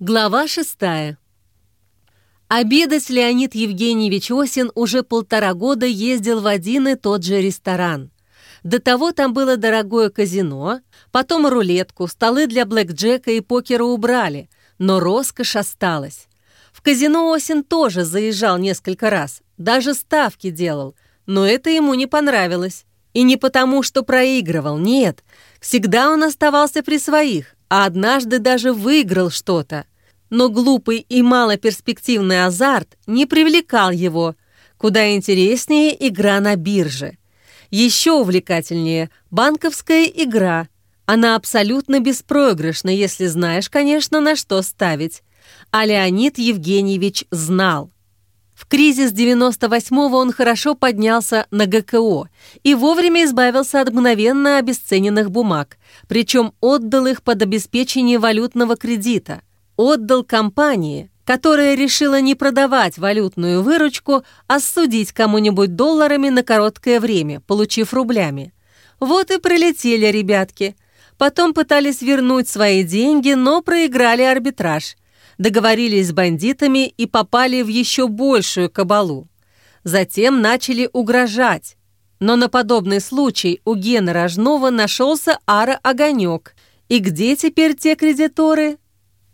Глава шестая. Обедать Леонид Евгеньевич Осин уже полтора года ездил в один и тот же ресторан. До того там было дорогое казино, потом рулетку, столы для блэкджека и покера убрали, но роскошь осталась. В казино Осин тоже заезжал несколько раз, даже ставки делал, но это ему не понравилось. И не потому, что проигрывал, нет. Всегда он оставался при своих, а однажды даже выиграл что-то. Но глупый и малоперспективный азарт не привлекал его. Куда интереснее игра на бирже. Еще увлекательнее банковская игра. Она абсолютно беспроигрышна, если знаешь, конечно, на что ставить. А Леонид Евгеньевич знал. В кризис 98-го он хорошо поднялся на ГКО и вовремя избавился от мгновенно обесцененных бумаг, причем отдал их под обеспечение валютного кредита. Отдал компании, которая решила не продавать валютную выручку, а судить кому-нибудь долларами на короткое время, получив рублями. Вот и прилетели ребятки. Потом пытались вернуть свои деньги, но проиграли арбитраж – договорились с бандитами и попали в еще большую кабалу. Затем начали угрожать. Но на подобный случай у Гены Рожнова нашелся Ара-огонек. И где теперь те кредиторы?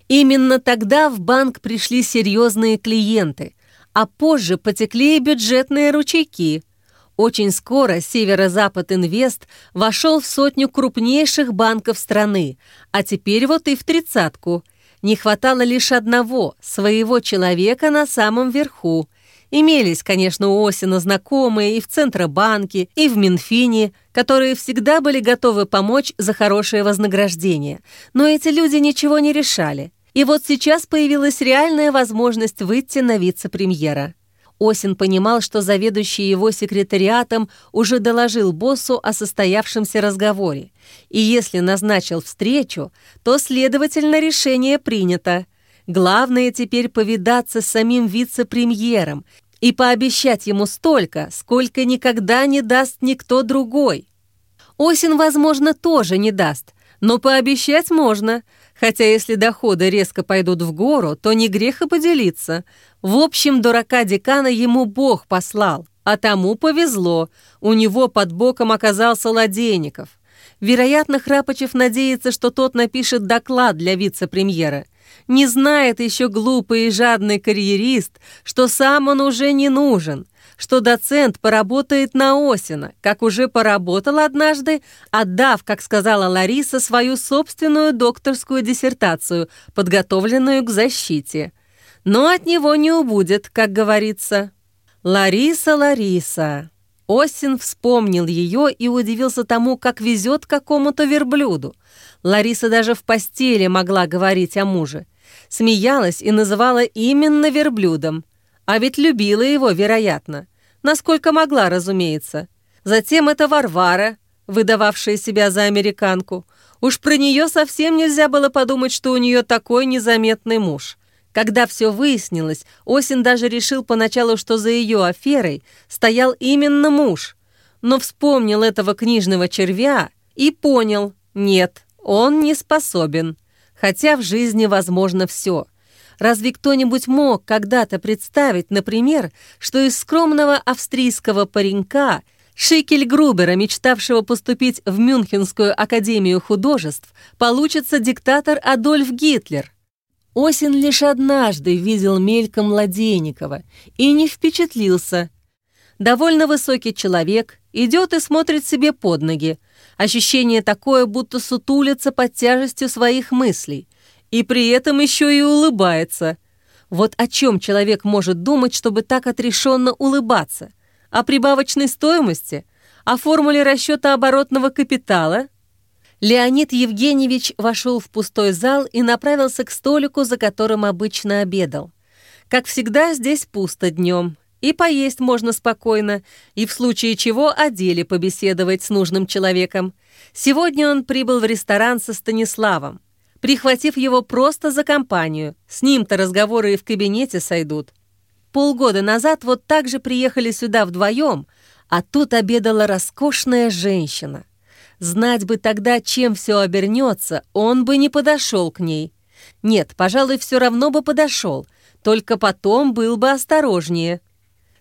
Именно тогда в банк пришли серьезные клиенты, а позже потекли и бюджетные ручейки. Очень скоро Северо-Запад Инвест вошел в сотню крупнейших банков страны, а теперь вот и в тридцатку – не хватало лишь одного, своего человека на самом верху. Имелись, конечно, у Осина знакомые и в Центробанке, и в Минфине, которые всегда были готовы помочь за хорошее вознаграждение. Но эти люди ничего не решали. И вот сейчас появилась реальная возможность выйти на вице-премьера. Осин понимал, что заведующий его секретариатом уже доложил боссу о состоявшемся разговоре, и если назначил встречу, то, следовательно, решение принято. Главное теперь повидаться с самим вице-премьером и пообещать ему столько, сколько никогда не даст никто другой. Осин, возможно, тоже не даст, но пообещать можно – Хотя если доходы резко пойдут в гору, то не грех и поделиться. В общем, дурака декана ему Бог послал, а тому повезло. У него под боком оказался Ладейников. Вероятно, Храпочев надеется, что тот напишет доклад для вице-премьера. Не знает еще глупый и жадный карьерист, что сам он уже не нужен что доцент поработает на Осина, как уже поработал однажды, отдав, как сказала Лариса, свою собственную докторскую диссертацию, подготовленную к защите. Но от него не убудет, как говорится. Лариса, Лариса. Осин вспомнил ее и удивился тому, как везет какому-то верблюду. Лариса даже в постели могла говорить о муже. Смеялась и называла именно верблюдом. А ведь любила его, вероятно насколько могла, разумеется. Затем это Варвара, выдававшая себя за американку. Уж про нее совсем нельзя было подумать, что у нее такой незаметный муж. Когда все выяснилось, Осин даже решил поначалу, что за ее аферой стоял именно муж. Но вспомнил этого книжного червя и понял, нет, он не способен. Хотя в жизни возможно все. Разве кто-нибудь мог когда-то представить, например, что из скромного австрийского паренька Шикель Грубера, мечтавшего поступить в Мюнхенскую академию художеств, получится диктатор Адольф Гитлер? Осин лишь однажды видел мельком Младенникова и не впечатлился. Довольно высокий человек идет и смотрит себе под ноги. Ощущение такое, будто сутулится под тяжестью своих мыслей – и при этом еще и улыбается. Вот о чем человек может думать, чтобы так отрешенно улыбаться? О прибавочной стоимости? О формуле расчета оборотного капитала? Леонид Евгеньевич вошел в пустой зал и направился к столику, за которым обычно обедал. Как всегда, здесь пусто днем. И поесть можно спокойно, и в случае чего о деле побеседовать с нужным человеком. Сегодня он прибыл в ресторан со Станиславом прихватив его просто за компанию. С ним-то разговоры и в кабинете сойдут. Полгода назад вот так же приехали сюда вдвоем, а тут обедала роскошная женщина. Знать бы тогда, чем все обернется, он бы не подошел к ней. Нет, пожалуй, все равно бы подошел, только потом был бы осторожнее.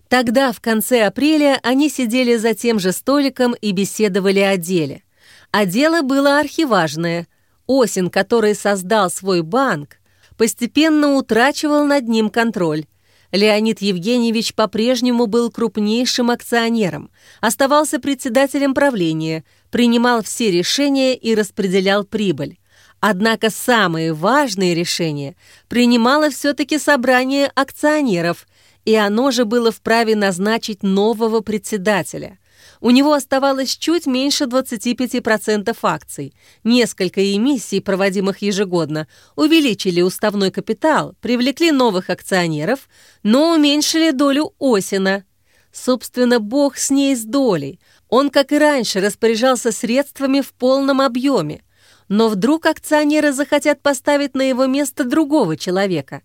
Тогда, в конце апреля, они сидели за тем же столиком и беседовали о деле. А дело было архиважное. Осин, который создал свой банк, постепенно утрачивал над ним контроль. Леонид Евгеньевич по-прежнему был крупнейшим акционером, оставался председателем правления, принимал все решения и распределял прибыль. Однако самые важные решения принимало все-таки собрание акционеров, и оно же было вправе назначить нового председателя. У него оставалось чуть меньше 25% акций. Несколько эмиссий, проводимых ежегодно, увеличили уставной капитал, привлекли новых акционеров, но уменьшили долю Осина. Собственно, бог с ней с долей. Он, как и раньше, распоряжался средствами в полном объеме. Но вдруг акционеры захотят поставить на его место другого человека.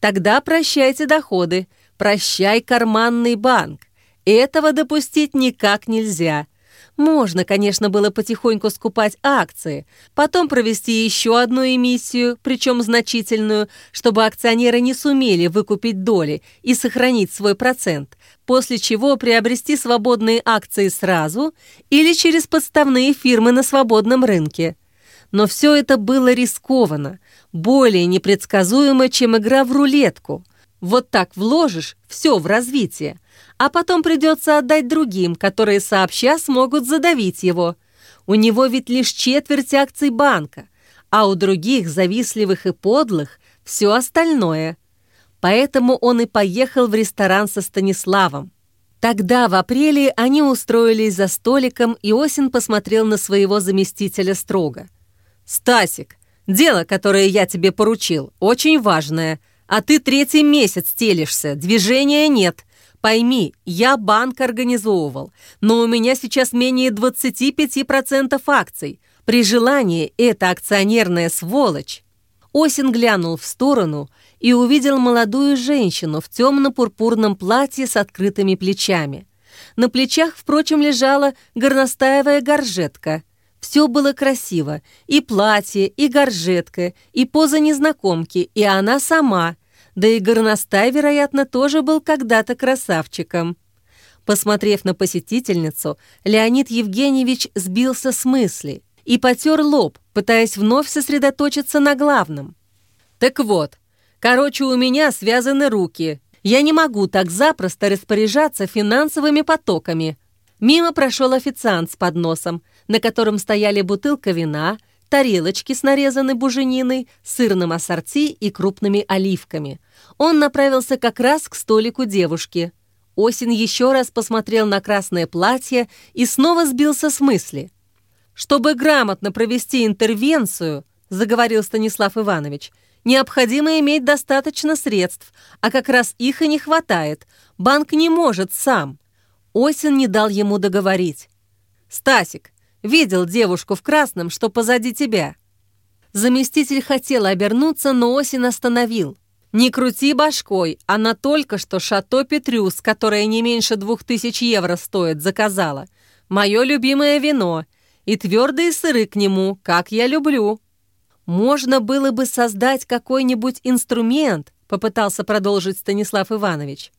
Тогда прощайте доходы, прощай карманный банк. Этого допустить никак нельзя. Можно, конечно, было потихоньку скупать акции, потом провести еще одну эмиссию, причем значительную, чтобы акционеры не сумели выкупить доли и сохранить свой процент, после чего приобрести свободные акции сразу или через подставные фирмы на свободном рынке. Но все это было рискованно, более непредсказуемо, чем игра в рулетку. Вот так вложишь все в развитие, а потом придется отдать другим, которые сообща смогут задавить его. У него ведь лишь четверть акций банка, а у других, завистливых и подлых, все остальное. Поэтому он и поехал в ресторан со Станиславом. Тогда, в апреле, они устроились за столиком, и Осин посмотрел на своего заместителя строго. «Стасик, дело, которое я тебе поручил, очень важное, а ты третий месяц телишься, движения нет. Пойми, я банк организовывал, но у меня сейчас менее 25% акций. При желании эта акционерная сволочь. Осин глянул в сторону и увидел молодую женщину в темно-пурпурном платье с открытыми плечами. На плечах, впрочем, лежала горностаевая горжетка. Все было красиво. И платье, и горжетка, и поза незнакомки, и она сама – да и горностай, вероятно, тоже был когда-то красавчиком. Посмотрев на посетительницу, Леонид Евгеньевич сбился с мысли и потер лоб, пытаясь вновь сосредоточиться на главном. «Так вот, короче, у меня связаны руки. Я не могу так запросто распоряжаться финансовыми потоками». Мимо прошел официант с подносом, на котором стояли бутылка вина – тарелочки с нарезанной бужениной, сырным ассорти и крупными оливками. Он направился как раз к столику девушки. Осень еще раз посмотрел на красное платье и снова сбился с мысли. «Чтобы грамотно провести интервенцию», — заговорил Станислав Иванович, «необходимо иметь достаточно средств, а как раз их и не хватает. Банк не может сам». Осень не дал ему договорить. «Стасик, Видел девушку в красном, что позади тебя». Заместитель хотел обернуться, но Осин остановил. «Не крути башкой, она только что шато Петрюс, которое не меньше двух тысяч евро стоит, заказала. Мое любимое вино. И твердые сыры к нему, как я люблю». «Можно было бы создать какой-нибудь инструмент», попытался продолжить Станислав Иванович.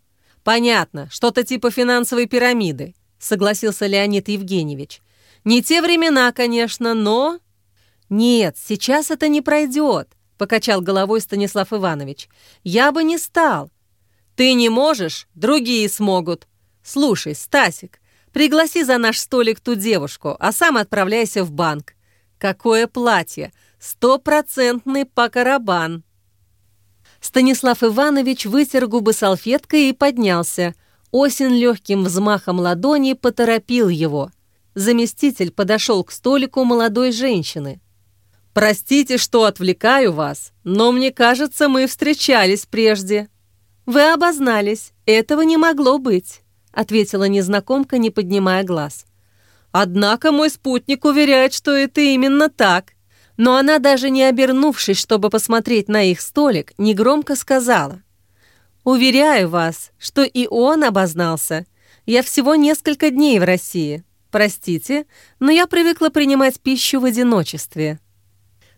«Понятно, что-то типа финансовой пирамиды», согласился Леонид Евгеньевич. Не те времена, конечно, но...» «Нет, сейчас это не пройдет», — покачал головой Станислав Иванович. «Я бы не стал». «Ты не можешь, другие смогут. Слушай, Стасик, пригласи за наш столик ту девушку, а сам отправляйся в банк. Какое платье! Стопроцентный покарабан!» Станислав Иванович вытер губы салфеткой и поднялся. Осин легким взмахом ладони поторопил его заместитель подошел к столику молодой женщины. «Простите, что отвлекаю вас, но мне кажется, мы встречались прежде». «Вы обознались, этого не могло быть», — ответила незнакомка, не поднимая глаз. «Однако мой спутник уверяет, что это именно так». Но она, даже не обернувшись, чтобы посмотреть на их столик, негромко сказала. «Уверяю вас, что и он обознался. Я всего несколько дней в России. Простите, но я привыкла принимать пищу в одиночестве».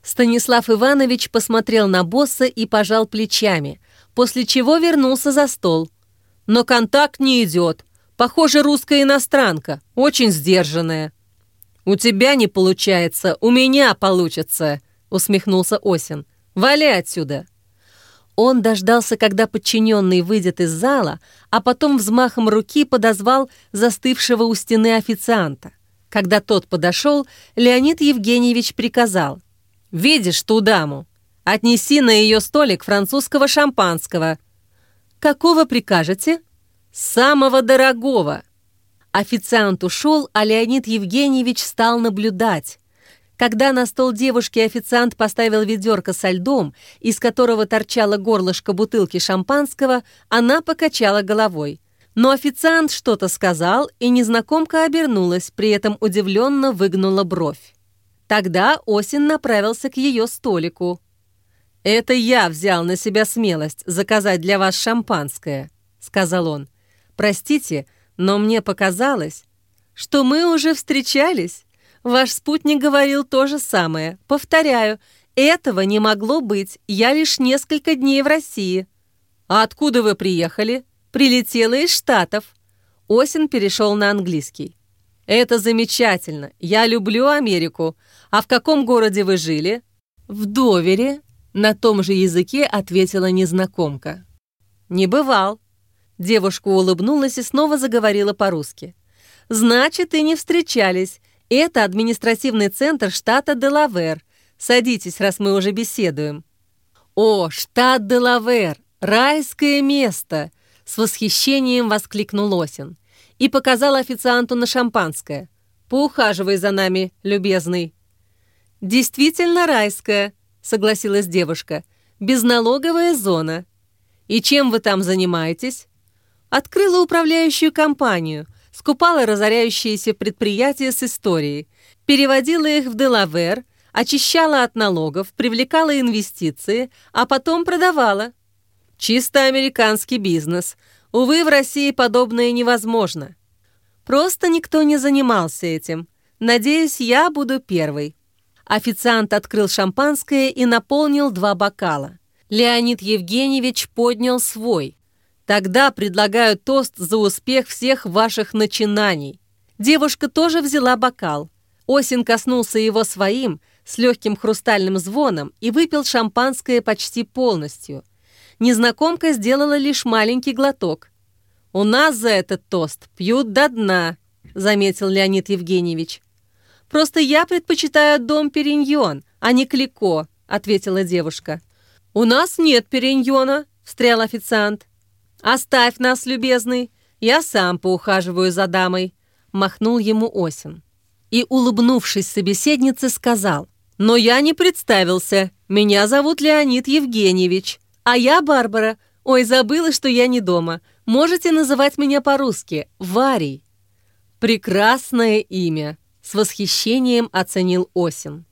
Станислав Иванович посмотрел на босса и пожал плечами, после чего вернулся за стол. «Но контакт не идет. Похоже, русская иностранка, очень сдержанная». «У тебя не получается, у меня получится», — усмехнулся Осин. «Вали отсюда!» Он дождался, когда подчиненный выйдет из зала, а потом взмахом руки подозвал застывшего у стены официанта. Когда тот подошел, Леонид Евгеньевич приказал. «Видишь ту даму? Отнеси на ее столик французского шампанского». «Какого прикажете?» «Самого дорогого». Официант ушел, а Леонид Евгеньевич стал наблюдать. Когда на стол девушки официант поставил ведерко со льдом, из которого торчало горлышко бутылки шампанского, она покачала головой. Но официант что-то сказал, и незнакомка обернулась, при этом удивленно выгнула бровь. Тогда Осин направился к ее столику. «Это я взял на себя смелость заказать для вас шампанское», — сказал он. «Простите, но мне показалось, что мы уже встречались». Ваш спутник говорил то же самое. Повторяю, этого не могло быть. Я лишь несколько дней в России. А откуда вы приехали? Прилетела из Штатов. Осин перешел на английский. Это замечательно. Я люблю Америку. А в каком городе вы жили? В Довере. На том же языке ответила незнакомка. Не бывал. Девушка улыбнулась и снова заговорила по-русски. «Значит, и не встречались. Это административный центр штата Делавер. Садитесь, раз мы уже беседуем». «О, штат Делавер! Райское место!» С восхищением воскликнул Осин и показал официанту на шампанское. «Поухаживай за нами, любезный». «Действительно райское», — согласилась девушка. «Безналоговая зона». «И чем вы там занимаетесь?» «Открыла управляющую компанию скупала разоряющиеся предприятия с историей, переводила их в Делавер, очищала от налогов, привлекала инвестиции, а потом продавала. Чисто американский бизнес. Увы, в России подобное невозможно. Просто никто не занимался этим. Надеюсь, я буду первой. Официант открыл шампанское и наполнил два бокала. Леонид Евгеньевич поднял свой. Тогда предлагаю тост за успех всех ваших начинаний. Девушка тоже взяла бокал. Осин коснулся его своим, с легким хрустальным звоном, и выпил шампанское почти полностью. Незнакомка сделала лишь маленький глоток. «У нас за этот тост пьют до дна», — заметил Леонид Евгеньевич. «Просто я предпочитаю дом Периньон, а не Клико», — ответила девушка. «У нас нет Периньона», — встрял официант. «Оставь нас, любезный, я сам поухаживаю за дамой», — махнул ему Осин. И, улыбнувшись собеседнице, сказал, «Но я не представился, меня зовут Леонид Евгеньевич, а я Барбара. Ой, забыла, что я не дома. Можете называть меня по-русски, Варей». «Прекрасное имя», — с восхищением оценил Осин.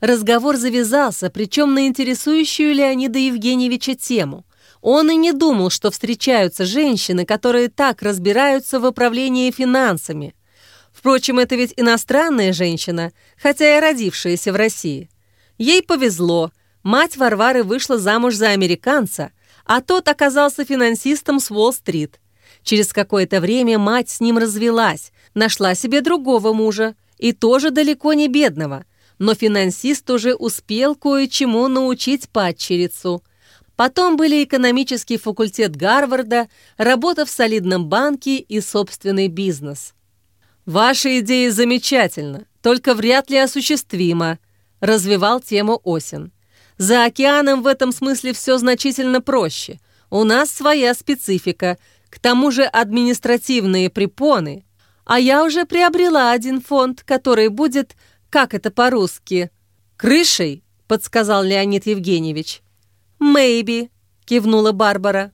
Разговор завязался, причем на интересующую Леонида Евгеньевича тему. Он и не думал, что встречаются женщины, которые так разбираются в управлении финансами. Впрочем, это ведь иностранная женщина, хотя и родившаяся в России. Ей повезло, мать Варвары вышла замуж за американца, а тот оказался финансистом с Уолл-стрит. Через какое-то время мать с ним развелась, нашла себе другого мужа, и тоже далеко не бедного, но финансист уже успел кое-чему научить падчерицу. Потом были экономический факультет Гарварда, работа в солидном банке и собственный бизнес. «Ваша идея замечательна, только вряд ли осуществима», – развивал тему Осин. «За океаном в этом смысле все значительно проще. У нас своя специфика, к тому же административные препоны. А я уже приобрела один фонд, который будет, как это по-русски, крышей», – подсказал Леонид Евгеньевич. «Мэйби», — кивнула Барбара.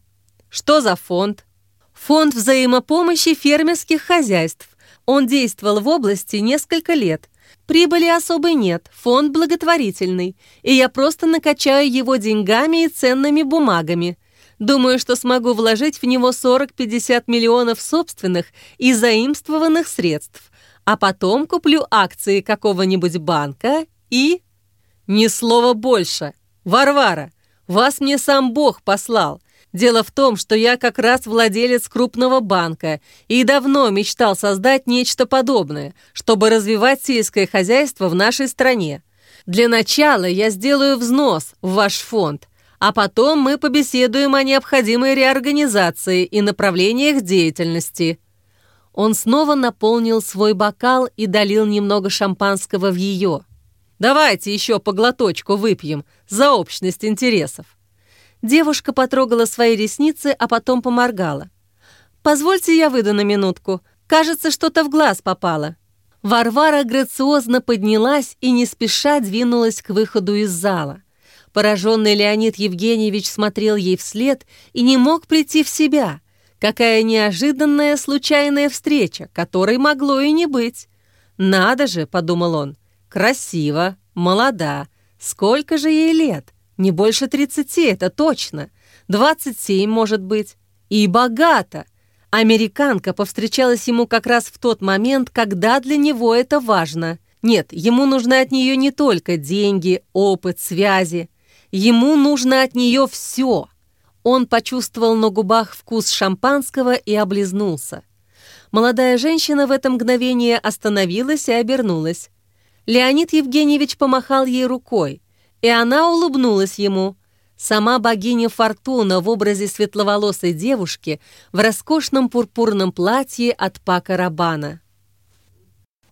«Что за фонд?» «Фонд взаимопомощи фермерских хозяйств. Он действовал в области несколько лет. Прибыли особой нет, фонд благотворительный, и я просто накачаю его деньгами и ценными бумагами. Думаю, что смогу вложить в него 40-50 миллионов собственных и заимствованных средств, а потом куплю акции какого-нибудь банка и...» «Ни слова больше! Варвара, вас мне сам Бог послал. Дело в том, что я как раз владелец крупного банка и давно мечтал создать нечто подобное, чтобы развивать сельское хозяйство в нашей стране. Для начала я сделаю взнос в ваш фонд, а потом мы побеседуем о необходимой реорганизации и направлениях деятельности». Он снова наполнил свой бокал и долил немного шампанского в ее. «Давайте еще по глоточку выпьем за общность интересов». Девушка потрогала свои ресницы, а потом поморгала. «Позвольте я выйду на минутку. Кажется, что-то в глаз попало». Варвара грациозно поднялась и не спеша двинулась к выходу из зала. Пораженный Леонид Евгеньевич смотрел ей вслед и не мог прийти в себя. Какая неожиданная случайная встреча, которой могло и не быть. «Надо же», — подумал он, — «красиво, молода. Сколько же ей лет? Не больше тридцати, это точно. Двадцать семь, может быть. И богата. Американка повстречалась ему как раз в тот момент, когда для него это важно. Нет, ему нужны от нее не только деньги, опыт, связи. Ему нужно от нее все. Он почувствовал на губах вкус шампанского и облизнулся. Молодая женщина в это мгновение остановилась и обернулась. Леонид Евгеньевич помахал ей рукой, и она улыбнулась ему – Сама богиня Фортуна в образе светловолосой девушки в роскошном пурпурном платье от Пака Рабана.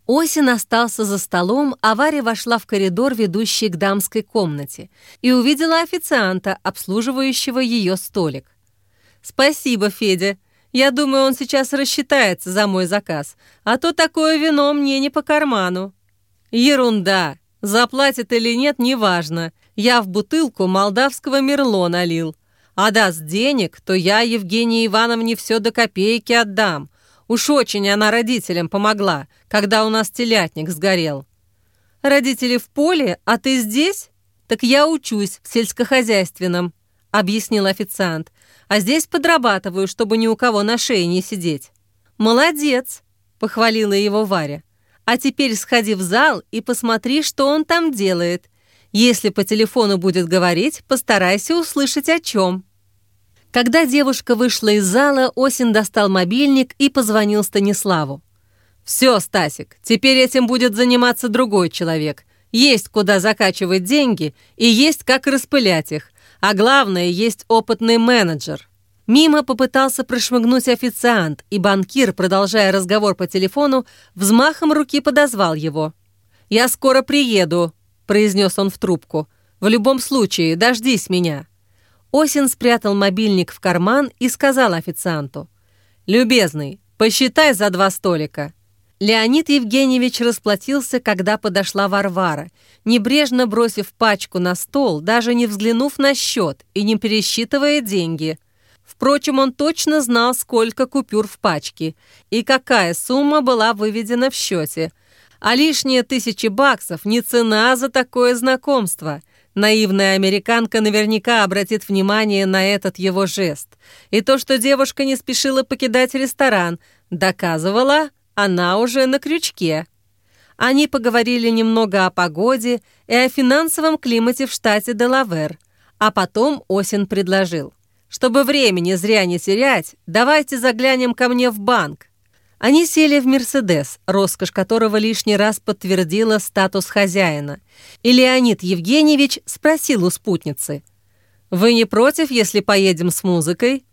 Осин остался за столом, а Варя вошла в коридор, ведущий к дамской комнате, и увидела официанта, обслуживающего ее столик. «Спасибо, Федя. Я думаю, он сейчас рассчитается за мой заказ, а то такое вино мне не по карману». «Ерунда. Заплатит или нет, неважно. Я в бутылку молдавского мерло налил. А даст денег, то я Евгении Ивановне все до копейки отдам. Уж очень она родителям помогла, когда у нас телятник сгорел. Родители в поле, а ты здесь? Так я учусь в сельскохозяйственном, объяснил официант. А здесь подрабатываю, чтобы ни у кого на шее не сидеть. Молодец, похвалила его Варя. А теперь сходи в зал и посмотри, что он там делает. Если по телефону будет говорить, постарайся услышать о чем». Когда девушка вышла из зала, Осин достал мобильник и позвонил Станиславу. «Все, Стасик, теперь этим будет заниматься другой человек. Есть куда закачивать деньги и есть как распылять их. А главное, есть опытный менеджер». Мимо попытался прошмыгнуть официант, и банкир, продолжая разговор по телефону, взмахом руки подозвал его. «Я скоро приеду», — произнес он в трубку. «В любом случае, дождись меня». Осин спрятал мобильник в карман и сказал официанту. «Любезный, посчитай за два столика». Леонид Евгеньевич расплатился, когда подошла Варвара, небрежно бросив пачку на стол, даже не взглянув на счет и не пересчитывая деньги. Впрочем, он точно знал, сколько купюр в пачке и какая сумма была выведена в счете – а лишние тысячи баксов не цена за такое знакомство. Наивная американка наверняка обратит внимание на этот его жест. И то, что девушка не спешила покидать ресторан, доказывала, она уже на крючке. Они поговорили немного о погоде и о финансовом климате в штате Делавер, а потом Осин предложил. «Чтобы времени зря не терять, давайте заглянем ко мне в банк. Они сели в «Мерседес», роскошь которого лишний раз подтвердила статус хозяина. И Леонид Евгеньевич спросил у спутницы. «Вы не против, если поедем с музыкой?»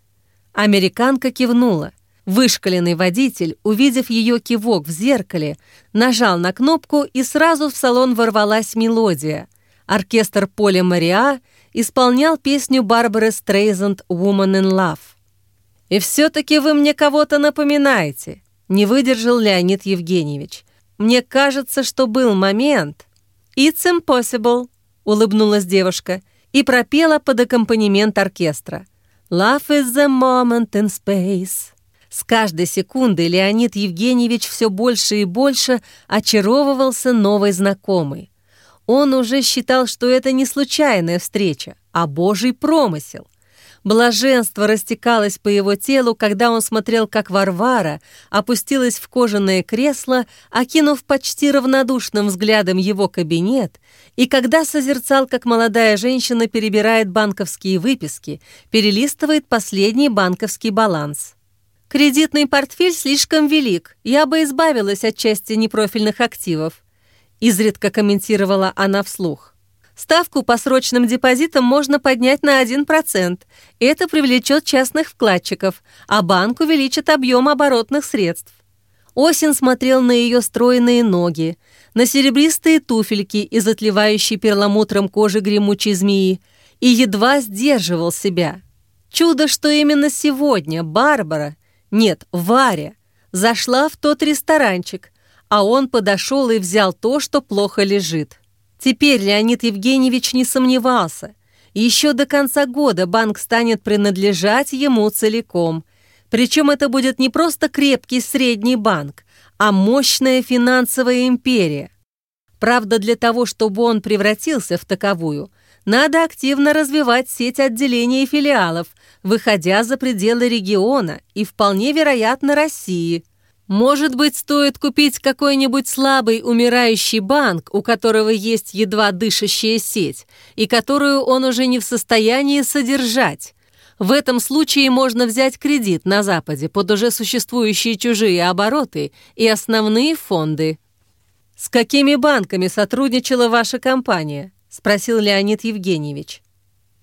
Американка кивнула. Вышкаленный водитель, увидев ее кивок в зеркале, нажал на кнопку, и сразу в салон ворвалась мелодия. Оркестр Поля Мариа исполнял песню Барбары Стрейзанд «Woman in Love». «И все-таки вы мне кого-то напоминаете. Не выдержал Леонид Евгеньевич. «Мне кажется, что был момент...» «It's impossible», — улыбнулась девушка и пропела под аккомпанемент оркестра. «Love is the moment in space». С каждой секундой Леонид Евгеньевич все больше и больше очаровывался новой знакомой. Он уже считал, что это не случайная встреча, а божий промысел. Блаженство растекалось по его телу, когда он смотрел, как Варвара опустилась в кожаное кресло, окинув почти равнодушным взглядом его кабинет, и когда созерцал, как молодая женщина перебирает банковские выписки, перелистывает последний банковский баланс. «Кредитный портфель слишком велик, я бы избавилась от части непрофильных активов», изредка комментировала она вслух. Ставку по срочным депозитам можно поднять на 1%. Это привлечет частных вкладчиков, а банк увеличит объем оборотных средств. Осин смотрел на ее стройные ноги, на серебристые туфельки из отливающей перламутром кожи гремучей змеи и едва сдерживал себя. Чудо, что именно сегодня Барбара, нет, Варя, зашла в тот ресторанчик, а он подошел и взял то, что плохо лежит. Теперь Леонид Евгеньевич не сомневался. Еще до конца года банк станет принадлежать ему целиком. Причем это будет не просто крепкий средний банк, а мощная финансовая империя. Правда, для того, чтобы он превратился в таковую, надо активно развивать сеть отделений и филиалов, выходя за пределы региона и, вполне вероятно, России – может быть, стоит купить какой-нибудь слабый умирающий банк, у которого есть едва дышащая сеть, и которую он уже не в состоянии содержать. В этом случае можно взять кредит на Западе под уже существующие чужие обороты и основные фонды. «С какими банками сотрудничала ваша компания?» – спросил Леонид Евгеньевич.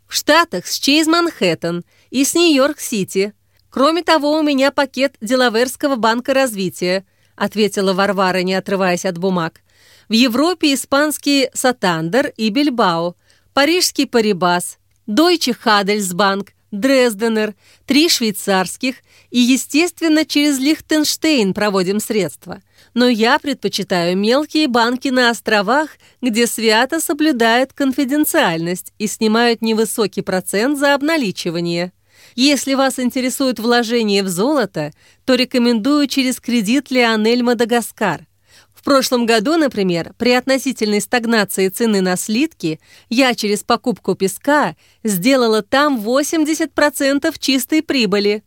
«В Штатах с Чейз Манхэттен и с Нью-Йорк-Сити», «Кроме того, у меня пакет Делаверского банка развития», ответила Варвара, не отрываясь от бумаг. «В Европе испанские Сатандер и Бильбао, парижский Парибас, Дойче Хадельсбанк, Дрезденер, три швейцарских и, естественно, через Лихтенштейн проводим средства. Но я предпочитаю мелкие банки на островах, где свято соблюдают конфиденциальность и снимают невысокий процент за обналичивание. Если вас интересует вложение в золото, то рекомендую через кредит Леонель Мадагаскар. В прошлом году, например, при относительной стагнации цены на слитки я через покупку песка сделала там 80% чистой прибыли.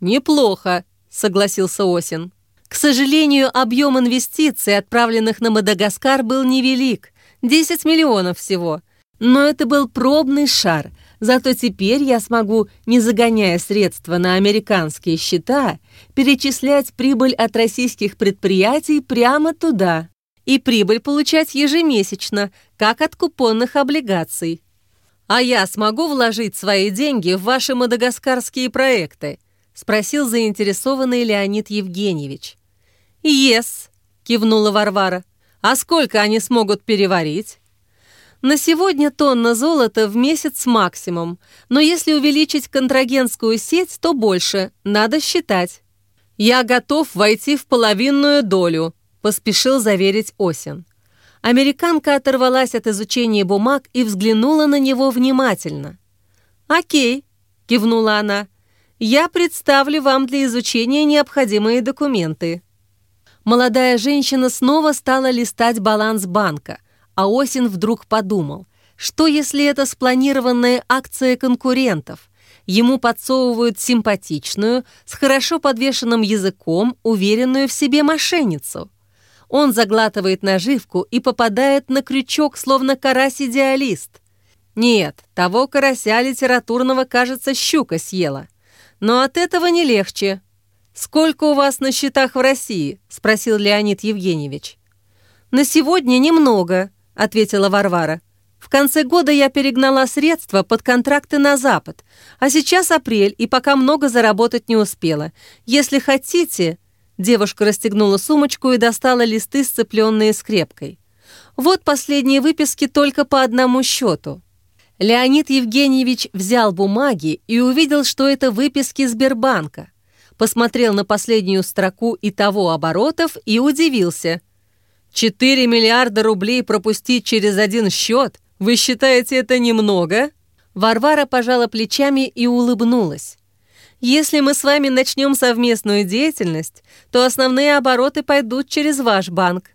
«Неплохо», — согласился Осин. К сожалению, объем инвестиций, отправленных на Мадагаскар, был невелик – 10 миллионов всего. Но это был пробный шар – Зато теперь я смогу, не загоняя средства на американские счета, перечислять прибыль от российских предприятий прямо туда и прибыль получать ежемесячно, как от купонных облигаций. «А я смогу вложить свои деньги в ваши мадагаскарские проекты?» — спросил заинтересованный Леонид Евгеньевич. «Ес», — кивнула Варвара. «А сколько они смогут переварить?» На сегодня тонна золота в месяц максимум, но если увеличить контрагентскую сеть, то больше, надо считать. «Я готов войти в половинную долю», – поспешил заверить Осин. Американка оторвалась от изучения бумаг и взглянула на него внимательно. «Окей», – кивнула она, – «я представлю вам для изучения необходимые документы». Молодая женщина снова стала листать баланс банка, а Осин вдруг подумал, что если это спланированная акция конкурентов? Ему подсовывают симпатичную, с хорошо подвешенным языком, уверенную в себе мошенницу. Он заглатывает наживку и попадает на крючок, словно карась-идеалист. Нет, того карася литературного, кажется, щука съела. Но от этого не легче. «Сколько у вас на счетах в России?» – спросил Леонид Евгеньевич. «На сегодня немного», ответила Варвара. «В конце года я перегнала средства под контракты на Запад, а сейчас апрель, и пока много заработать не успела. Если хотите...» Девушка расстегнула сумочку и достала листы, сцепленные скрепкой. «Вот последние выписки только по одному счету». Леонид Евгеньевич взял бумаги и увидел, что это выписки Сбербанка. Посмотрел на последнюю строку и того оборотов и удивился. 4 миллиарда рублей пропустить через один счет? Вы считаете это немного?» Варвара пожала плечами и улыбнулась. «Если мы с вами начнем совместную деятельность, то основные обороты пойдут через ваш банк».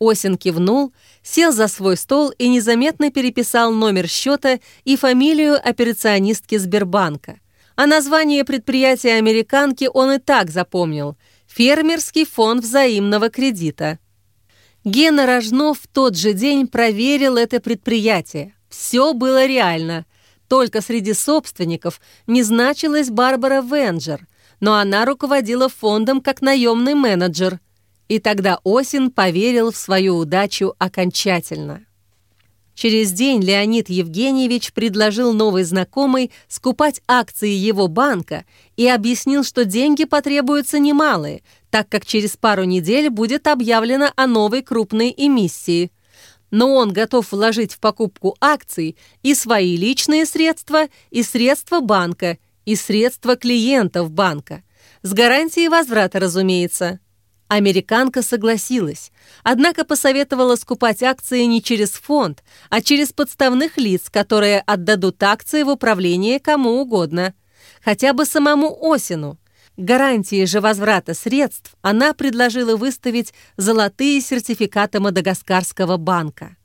Осин кивнул, сел за свой стол и незаметно переписал номер счета и фамилию операционистки Сбербанка. А название предприятия американки он и так запомнил – «Фермерский фонд взаимного кредита». Гена Рожнов в тот же день проверил это предприятие. Все было реально. Только среди собственников не значилась Барбара Венджер, но она руководила фондом как наемный менеджер – и тогда Осин поверил в свою удачу окончательно. Через день Леонид Евгеньевич предложил новой знакомой скупать акции его банка и объяснил, что деньги потребуются немалые, так как через пару недель будет объявлено о новой крупной эмиссии. Но он готов вложить в покупку акций и свои личные средства, и средства банка, и средства клиентов банка. С гарантией возврата, разумеется. Американка согласилась, однако посоветовала скупать акции не через фонд, а через подставных лиц, которые отдадут акции в управление кому угодно, хотя бы самому Осину. Гарантии же возврата средств она предложила выставить золотые сертификаты Мадагаскарского банка.